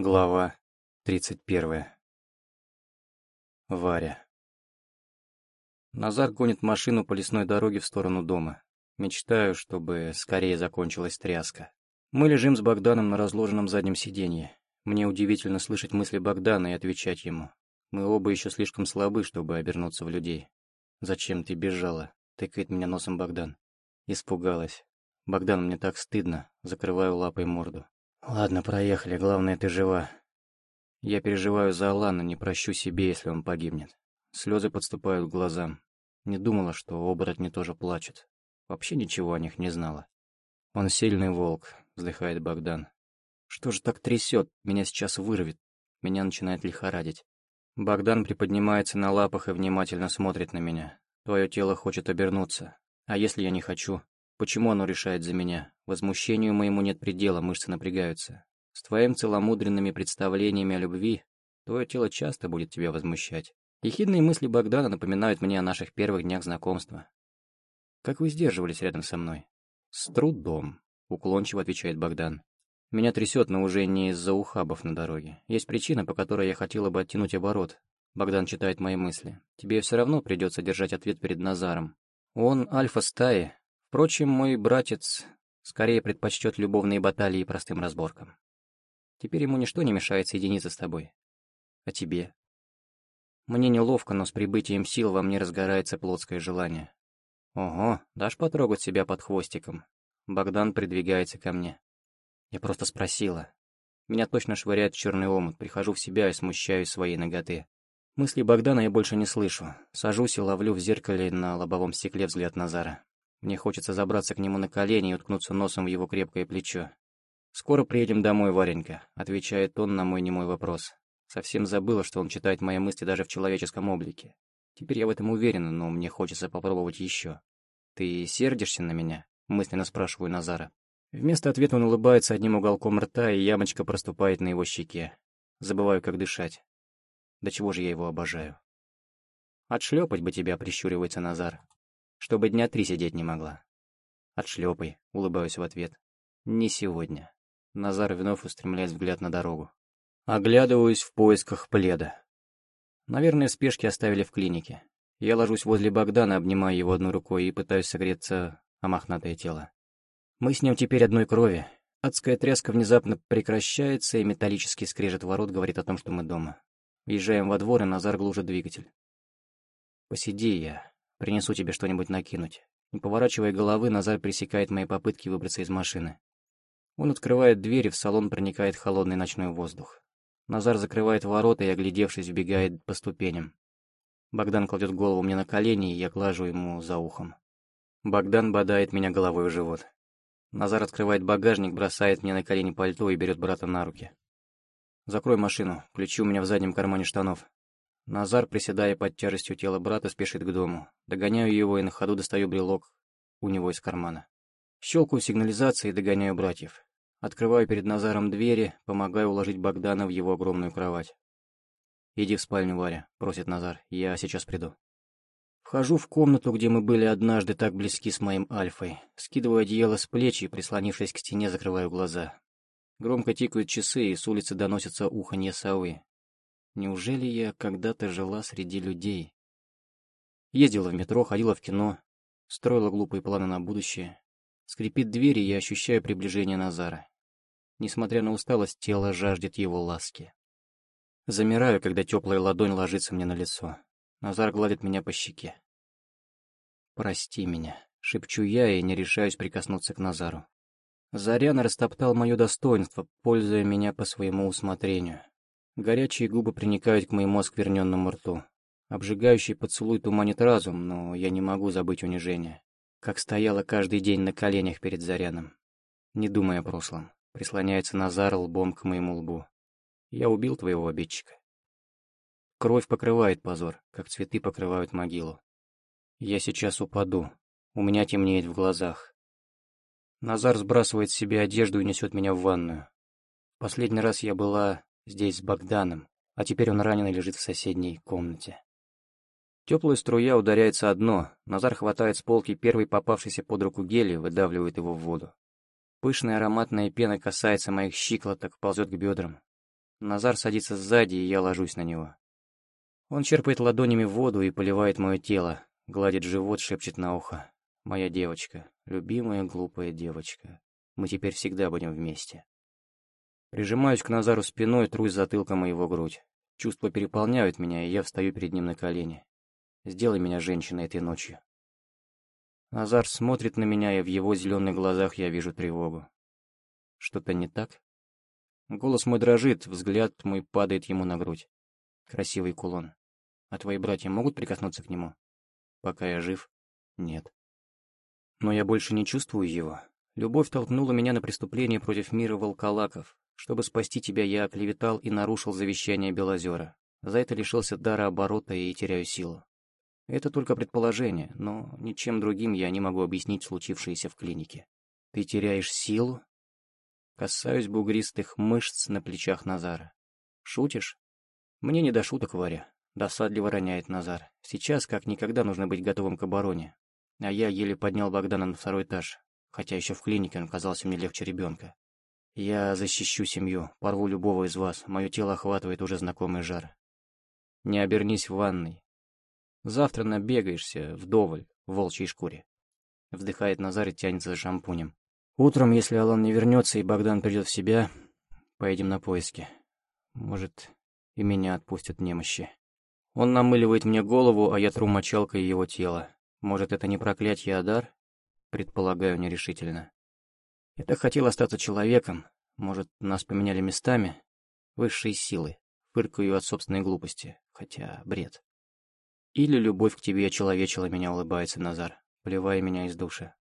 Глава 31. Варя. Назар гонит машину по лесной дороге в сторону дома. Мечтаю, чтобы скорее закончилась тряска. Мы лежим с Богданом на разложенном заднем сиденье. Мне удивительно слышать мысли Богдана и отвечать ему. Мы оба еще слишком слабы, чтобы обернуться в людей. «Зачем ты бежала?» — тыкает меня носом Богдан. Испугалась. «Богдан, мне так стыдно». Закрываю лапой морду. Ладно, проехали, главное, ты жива. Я переживаю за Алана, не прощу себе, если он погибнет. Слезы подступают к глазам. Не думала, что оборотни тоже плачут. Вообще ничего о них не знала. Он сильный волк, вздыхает Богдан. Что же так трясет? Меня сейчас вырвет. Меня начинает лихорадить. Богдан приподнимается на лапах и внимательно смотрит на меня. Твое тело хочет обернуться. А если я не хочу? Почему оно решает за меня? Возмущению моему нет предела, мышцы напрягаются. С твоими целомудренными представлениями о любви твое тело часто будет тебя возмущать. Ехидные мысли Богдана напоминают мне о наших первых днях знакомства. Как вы сдерживались рядом со мной? С трудом, уклончиво отвечает Богдан. Меня трясет, но уже не из-за ухабов на дороге. Есть причина, по которой я хотела бы оттянуть оборот. Богдан читает мои мысли. Тебе все равно придется держать ответ перед Назаром. Он альфа стаи, Впрочем, мой братец скорее предпочтет любовные баталии простым разборкам. Теперь ему ничто не мешает соединиться с тобой. А тебе? Мне неловко, но с прибытием сил во мне разгорается плотское желание. Ого, дашь потрогать себя под хвостиком? Богдан придвигается ко мне. Я просто спросила. Меня точно швыряет черный омут, прихожу в себя и смущаюсь своей ноготы. Мысли Богдана я больше не слышу. Сажусь и ловлю в зеркале на лобовом стекле взгляд Назара. Мне хочется забраться к нему на колени и уткнуться носом в его крепкое плечо. «Скоро приедем домой, Варенька», — отвечает он на мой немой вопрос. Совсем забыла, что он читает мои мысли даже в человеческом облике. Теперь я в этом уверена, но мне хочется попробовать еще. «Ты сердишься на меня?» — мысленно спрашиваю Назара. Вместо ответа он улыбается одним уголком рта, и ямочка проступает на его щеке. Забываю, как дышать. До чего же я его обожаю. «Отшлепать бы тебя», — прищуривается Назар чтобы дня три сидеть не могла. Отшлепай, улыбаюсь в ответ. Не сегодня. Назар вновь устремляет взгляд на дорогу. Оглядываюсь в поисках пледа. Наверное, спешки оставили в клинике. Я ложусь возле Богдана, обнимаю его одной рукой и пытаюсь согреться о мохнатое тело. Мы с ним теперь одной крови. Адская тряска внезапно прекращается, и металлический скрежет ворот говорит о том, что мы дома. Въезжаем во двор, и Назар глушит двигатель. «Посиди я», Принесу тебе что-нибудь накинуть». Не поворачивая головы, Назар пресекает мои попытки выбраться из машины. Он открывает дверь, и в салон проникает холодный ночной воздух. Назар закрывает ворота и, оглядевшись, вбегает по ступеням. Богдан кладет голову мне на колени, и я глажу ему за ухом. Богдан бодает меня головой в живот. Назар открывает багажник, бросает мне на колени пальто и берет брата на руки. «Закрой машину, ключи у меня в заднем кармане штанов». Назар, приседая под тяжестью тела брата, спешит к дому. Догоняю его и на ходу достаю брелок у него из кармана. Щелкаю сигнализацией и догоняю братьев. Открываю перед Назаром двери, помогаю уложить Богдана в его огромную кровать. «Иди в спальню, Варя», — просит Назар, — «я сейчас приду». Вхожу в комнату, где мы были однажды так близки с моим Альфой. Скидываю одеяло с плеч и, прислонившись к стене, закрываю глаза. Громко тикают часы, и с улицы доносится уханье совы. Неужели я когда-то жила среди людей? Ездила в метро, ходила в кино, строила глупые планы на будущее. Скрипит дверь, и я ощущаю приближение Назара. Несмотря на усталость, тело жаждет его ласки. Замираю, когда теплая ладонь ложится мне на лицо. Назар гладит меня по щеке. «Прости меня», — шепчу я и не решаюсь прикоснуться к Назару. Зарян растоптал мое достоинство, пользуя меня по своему усмотрению. Горячие губы приникают к моему оскверненному рту. Обжигающий поцелуй туманит разум, но я не могу забыть унижение. Как стояла каждый день на коленях перед Заряном. Не думая о прошлом, прислоняется Назар лбом к моему лбу. Я убил твоего обидчика. Кровь покрывает позор, как цветы покрывают могилу. Я сейчас упаду. У меня темнеет в глазах. Назар сбрасывает с себя одежду и несет меня в ванную. Последний раз я была здесь с Богданом, а теперь он раненый лежит в соседней комнате. Теплая струя ударяется о дно, Назар хватает с полки первый попавшийся под руку гель и выдавливает его в воду. Пышная ароматная пена касается моих щиколоток, ползет к бедрам. Назар садится сзади, и я ложусь на него. Он черпает ладонями воду и поливает мое тело, гладит живот, шепчет на ухо. «Моя девочка, любимая глупая девочка. Мы теперь всегда будем вместе». Прижимаюсь к Назару спиной, трусь затылком его грудь. Чувства переполняют меня, и я встаю перед ним на колени. Сделай меня женщиной этой ночью. Назар смотрит на меня, и в его зеленых глазах я вижу тревогу. Что-то не так? Голос мой дрожит, взгляд мой падает ему на грудь. Красивый кулон. А твои братья могут прикоснуться к нему? Пока я жив? Нет. Но я больше не чувствую его. Любовь толкнула меня на преступление против мира волколаков. Чтобы спасти тебя, я оклеветал и нарушил завещание Белозера. За это лишился дара оборота и теряю силу. Это только предположение, но ничем другим я не могу объяснить случившееся в клинике. Ты теряешь силу? Касаюсь бугристых мышц на плечах Назара. Шутишь? Мне не до шуток, Варя. Досадливо роняет Назар. Сейчас как никогда нужно быть готовым к обороне. А я еле поднял Богдана на второй этаж, хотя еще в клинике он казался мне легче ребенка. Я защищу семью, порву любого из вас, мое тело охватывает уже знакомый жар. Не обернись в ванной, Завтра набегаешься вдоволь в волчьей шкуре. Вздыхает Назар и тянется за шампунем. Утром, если Алан не вернется и Богдан придет в себя, поедем на поиски. Может, и меня отпустят немощи. Он намыливает мне голову, а я тру мочалкой его тело. Может, это не проклятие, а дар? Предполагаю нерешительно. Я так хотел остаться человеком. Может, нас поменяли местами? Высшие силы. Фыркаю от собственной глупости. Хотя бред. Или любовь к тебе человечила меня, улыбается Назар, поливая меня из души.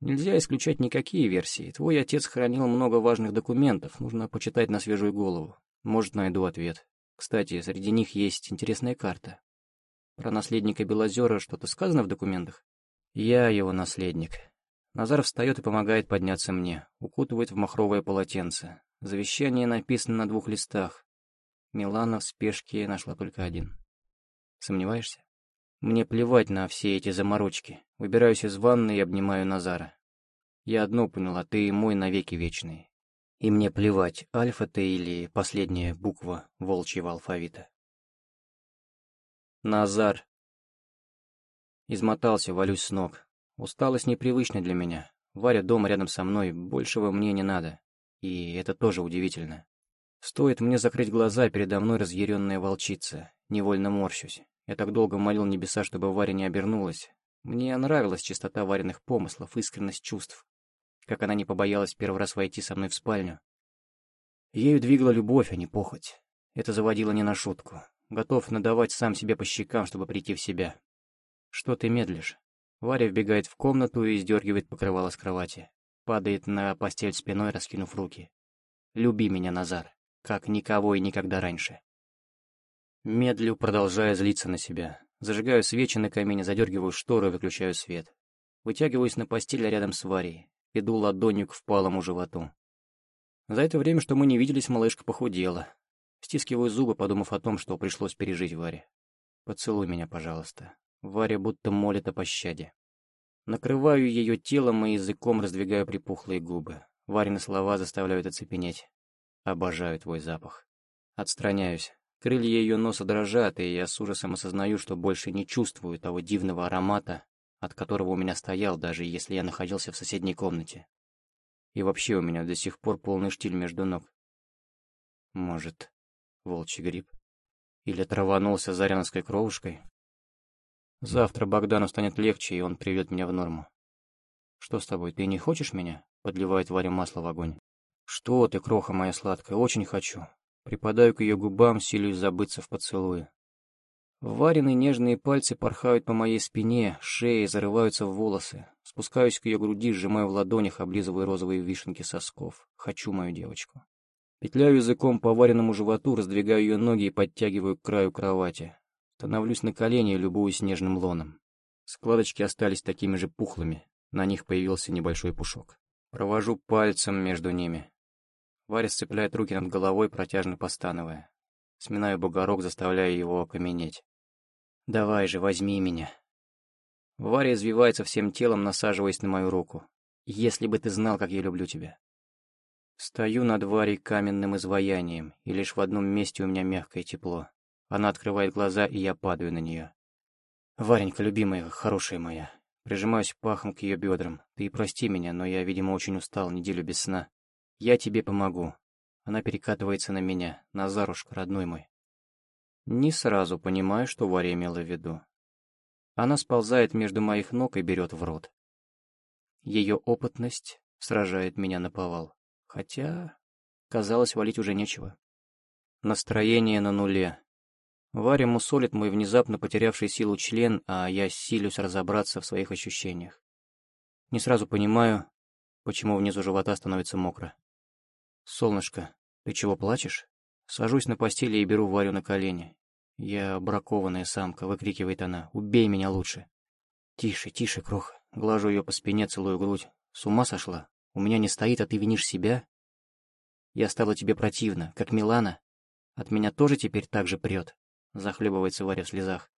Нельзя исключать никакие версии. Твой отец хранил много важных документов, нужно почитать на свежую голову. Может, найду ответ. Кстати, среди них есть интересная карта. Про наследника Белозера что-то сказано в документах? Я его наследник. Назар встает и помогает подняться мне, укутывает в махровое полотенце. Завещание написано на двух листах. Милана в спешке нашла только один. Сомневаешься? Мне плевать на все эти заморочки. Выбираюсь из ванны и обнимаю Назара. Я одно поняла, ты мой навеки вечный. И мне плевать, альфа ты или последняя буква волчьего алфавита. Назар. Измотался, валюсь с ног. Усталость непривычна для меня. Варя дома рядом со мной, большего мне не надо. И это тоже удивительно. Стоит мне закрыть глаза, передо мной разъяренная волчица. Невольно морщусь. Я так долго молил небеса, чтобы Варя не обернулась. Мне нравилась чистота Вариных помыслов, искренность чувств. Как она не побоялась первый раз войти со мной в спальню. Ею двигала любовь, а не похоть. Это заводило не на шутку. Готов надавать сам себе по щекам, чтобы прийти в себя. Что ты медлишь? Варя вбегает в комнату и сдергивает покрывало с кровати. Падает на постель спиной, раскинув руки. Люби меня, Назар, как никого и никогда раньше. Медлю, продолжая злиться на себя. Зажигаю свечи на камине, задергиваю шторы, выключаю свет. Вытягиваюсь на постели рядом с Варей. Иду ладонью к впалому животу. За это время, что мы не виделись, малышка похудела. Стискиваю зубы, подумав о том, что пришлось пережить Варе. «Поцелуй меня, пожалуйста». Варя будто молит о пощаде. Накрываю ее телом и языком раздвигаю припухлые губы. Варины слова заставляют оцепенеть. Обожаю твой запах. Отстраняюсь. Крылья ее носа дрожат, и я с ужасом осознаю, что больше не чувствую того дивного аромата, от которого у меня стоял, даже если я находился в соседней комнате. И вообще у меня до сих пор полный штиль между ног. Может, волчий гриб? Или траванулся заряновской кровушкой? Завтра Богдану станет легче, и он приведет меня в норму. «Что с тобой, ты не хочешь меня?» — подливает Варя масло в огонь. «Что ты, кроха моя сладкая, очень хочу. Припадаю к ее губам, силюсь забыться в поцелуе. Варины нежные пальцы порхают по моей спине, шее, зарываются в волосы. Спускаюсь к ее груди, сжимаю в ладонях, облизываю розовые вишенки сосков. Хочу мою девочку. Петляю языком по вареному животу, раздвигаю ее ноги и подтягиваю к краю кровати. Становлюсь на колени и любуюсь нежным лоном. Складочки остались такими же пухлыми, на них появился небольшой пушок. Провожу пальцем между ними. Варя сцепляет руки над головой, протяжно постановая. Сминаю бугорок, заставляя его окаменеть. «Давай же, возьми меня». Варя извивается всем телом, насаживаясь на мою руку. «Если бы ты знал, как я люблю тебя». Стою над Варей каменным изваянием, и лишь в одном месте у меня мягкое тепло. Она открывает глаза, и я падаю на нее. Варенька, любимая, хорошая моя. Прижимаюсь пахом к ее бедрам. Ты прости меня, но я, видимо, очень устал, неделю без сна. Я тебе помогу. Она перекатывается на меня. Назарушка, родной мой. Не сразу понимаю, что Варя имела в виду. Она сползает между моих ног и берет в рот. Ее опытность сражает меня на повал. Хотя, казалось, валить уже нечего. Настроение на нуле. Варя мусолит мой внезапно потерявший силу член, а я силюсь разобраться в своих ощущениях. Не сразу понимаю, почему внизу живота становится мокро. «Солнышко, ты чего плачешь?» Сажусь на постели и беру Варю на колени. «Я бракованная самка», — выкрикивает она. «Убей меня лучше». «Тише, тише, крох». Глажу ее по спине, целую грудь. «С ума сошла? У меня не стоит, а ты винишь себя? Я стала тебе противна, как Милана. От меня тоже теперь так же прет. Захлебывается Варя в слезах.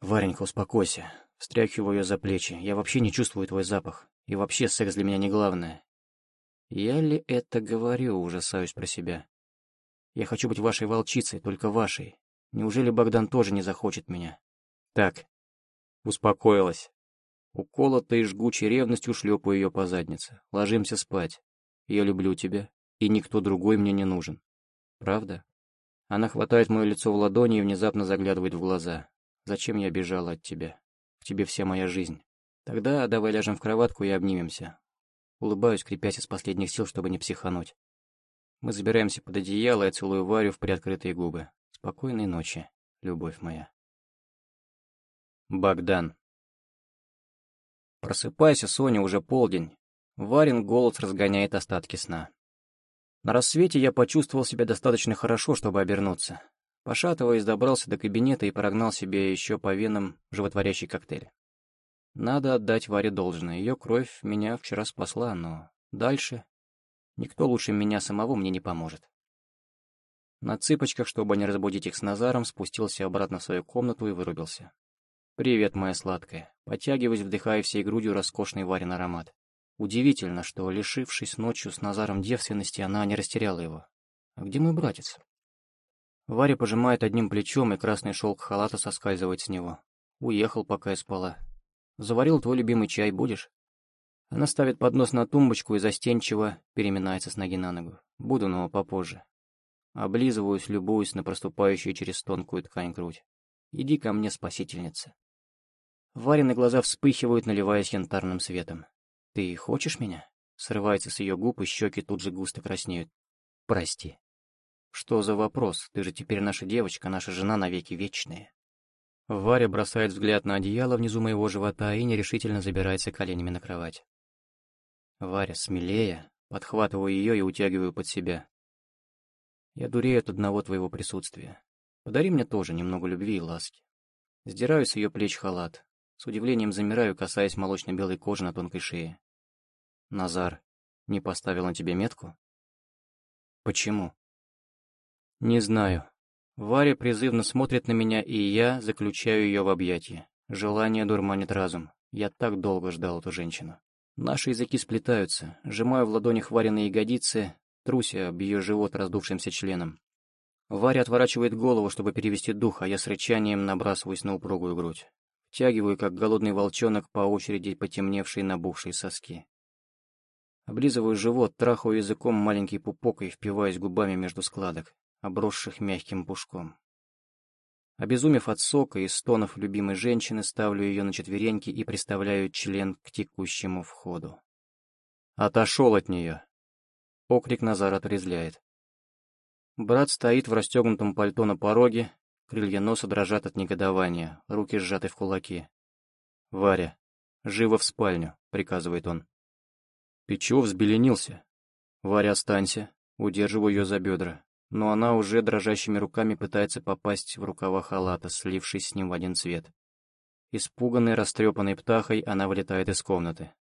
Варенька, успокойся. Встряхиваю ее за плечи. Я вообще не чувствую твой запах. И вообще секс для меня не главное. Я ли это говорю, ужасаюсь про себя. Я хочу быть вашей волчицей, только вашей. Неужели Богдан тоже не захочет меня? Так, успокоилась. Уколотой жгучей ревностью шлепаю ее по заднице. Ложимся спать. Я люблю тебя, и никто другой мне не нужен. Правда? Она хватает мое лицо в ладони и внезапно заглядывает в глаза. Зачем я бежала от тебя? В тебе вся моя жизнь. Тогда давай ляжем в кроватку и обнимемся. Улыбаюсь, крепясь из последних сил, чтобы не психануть. Мы забираемся под одеяло, и целую Варю в приоткрытые губы. Спокойной ночи, любовь моя. Богдан. Просыпайся, Соня, уже полдень. Варин голос разгоняет остатки сна. На рассвете я почувствовал себя достаточно хорошо, чтобы обернуться. Пошатываясь, добрался до кабинета и прогнал себе еще по венам животворящий коктейль. Надо отдать Варе должное. Ее кровь меня вчера спасла, но дальше никто лучше меня самого мне не поможет. На цыпочках, чтобы не разбудить их с Назаром, спустился обратно в свою комнату и вырубился. «Привет, моя сладкая». Потягиваясь, вдыхая всей грудью роскошный Варин аромат. Удивительно, что, лишившись ночью с Назаром девственности, она не растеряла его. А где мой братец? Варя пожимает одним плечом, и красный шелк халата соскальзывает с него. Уехал, пока я спала. Заварил твой любимый чай, будешь? Она ставит поднос на тумбочку и застенчиво переминается с ноги на ногу. Буду, но попозже. Облизываюсь, любуюсь на проступающую через тонкую ткань грудь. Иди ко мне, спасительница. Варины глаза вспыхивают, наливаясь янтарным светом. «Ты хочешь меня?» Срывается с ее губ, и щеки тут же густо краснеют. «Прости». «Что за вопрос? Ты же теперь наша девочка, наша жена навеки вечная». Варя бросает взгляд на одеяло внизу моего живота и нерешительно забирается коленями на кровать. Варя, смелее, подхватываю ее и утягиваю под себя. Я дурею от одного твоего присутствия. Подари мне тоже немного любви и ласки. Сдираю с ее плеч халат, с удивлением замираю, касаясь молочно-белой кожи на тонкой шее. Назар не поставил на тебе метку? Почему? Не знаю. Варя призывно смотрит на меня, и я заключаю ее в объятия. Желание дурманит разум. Я так долго ждал эту женщину. Наши языки сплетаются. Сжимаю в ладонях Вариные ягодицы, труся об ее живот раздувшимся членом. Варя отворачивает голову, чтобы перевести дух, а я с рычанием набрасываюсь на упругую грудь. Втягиваю, как голодный волчонок, по очереди потемневшие набухшие соски. Облизываю живот, трахаю языком маленький пупок и впиваюсь губами между складок, обросших мягким пушком. Обезумев от сока и стонов любимой женщины, ставлю ее на четвереньки и приставляю член к текущему входу. «Отошел от нее!» Окрик Назар отрезляет. Брат стоит в расстегнутом пальто на пороге, Крылья носа дрожат от негодования, руки сжаты в кулаки. «Варя, живо в спальню», — приказывает он. «Ты чего взбеленился?» «Варя, останься», — удерживаю ее за бедра. Но она уже дрожащими руками пытается попасть в рукава халата, слившись с ним в один цвет. Испуганной, растрепанной птахой, она вылетает из комнаты.